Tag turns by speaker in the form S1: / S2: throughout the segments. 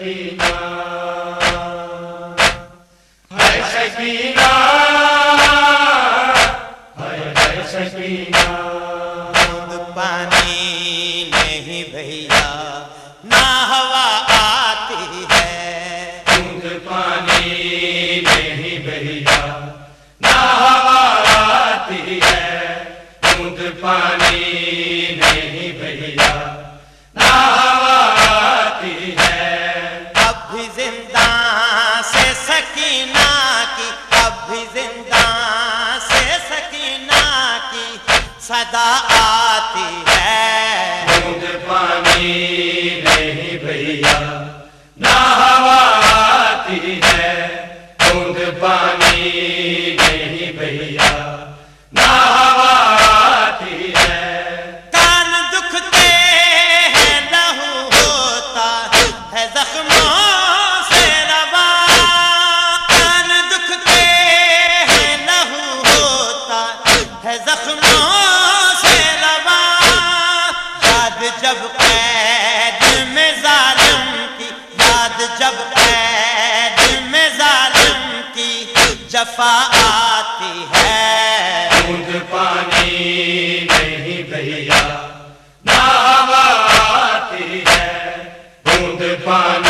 S1: شیمان صدا آتی ہے۔
S2: بند پانی نہیں بھیا نہ ہوا آتی ہے۔ بند پانی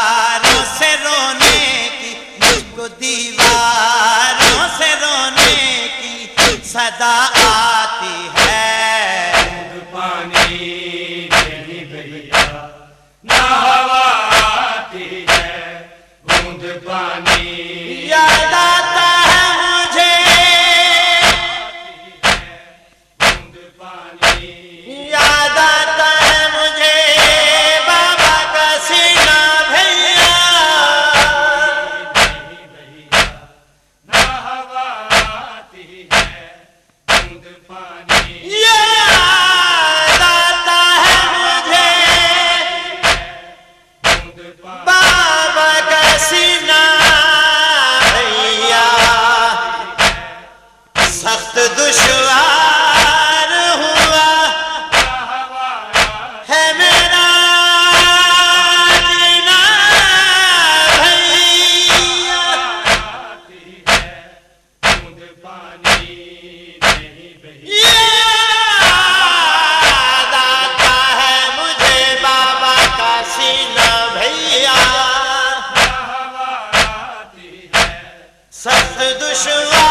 S2: خوش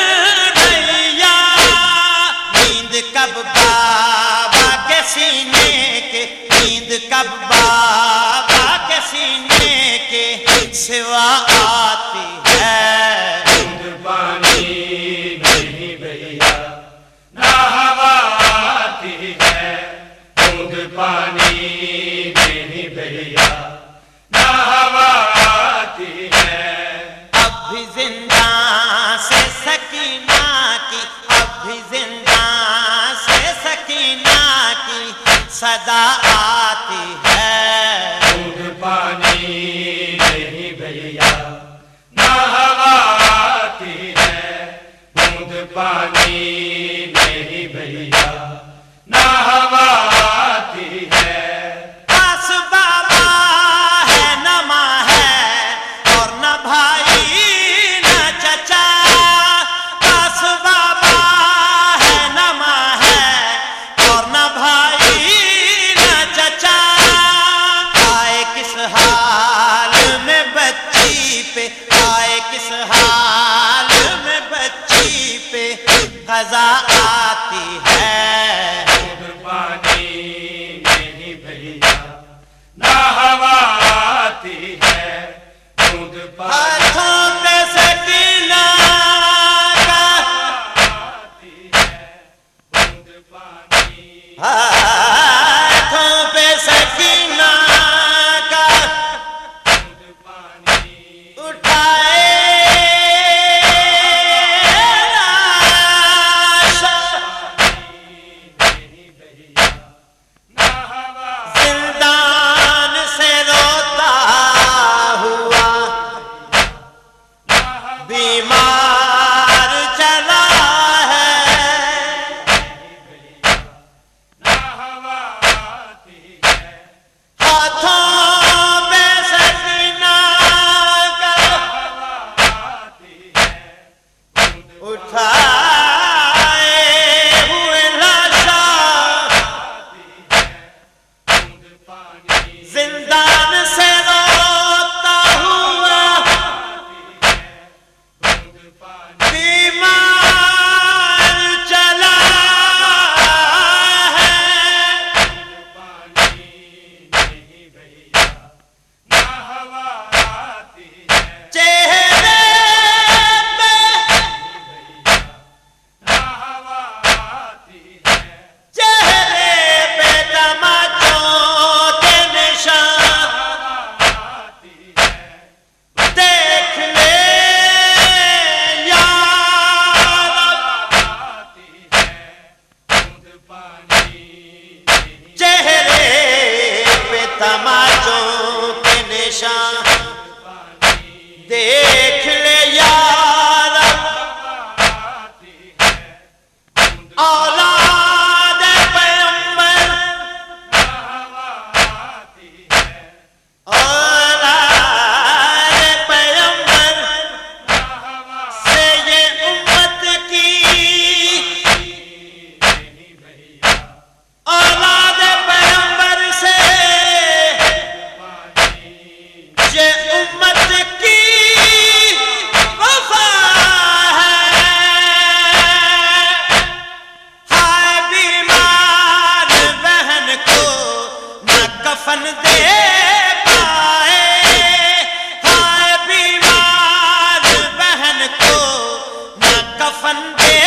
S2: کفن دے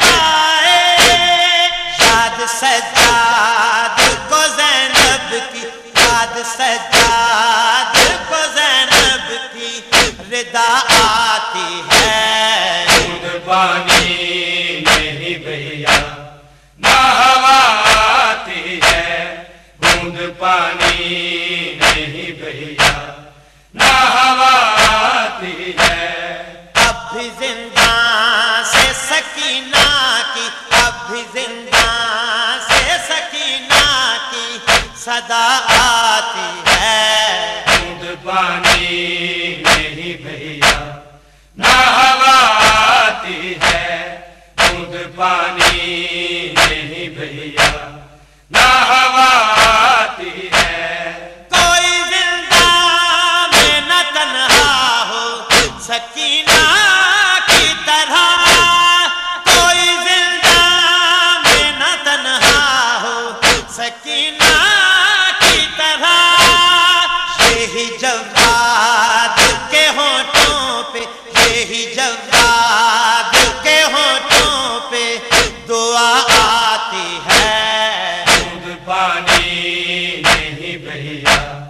S2: پائے۔ یاد سجاد کو زینب کی، یاد سجاد کو زینب کی ردا آتی ہے۔
S1: قربانی نہیں بھیا، نہ ہوا آتی ہے۔ بوند پانی نہیں بھیا نہ آتی ہے دودھ پانی نہیں بھیا۔ نہ ہوا پانی نہیں بھیا۔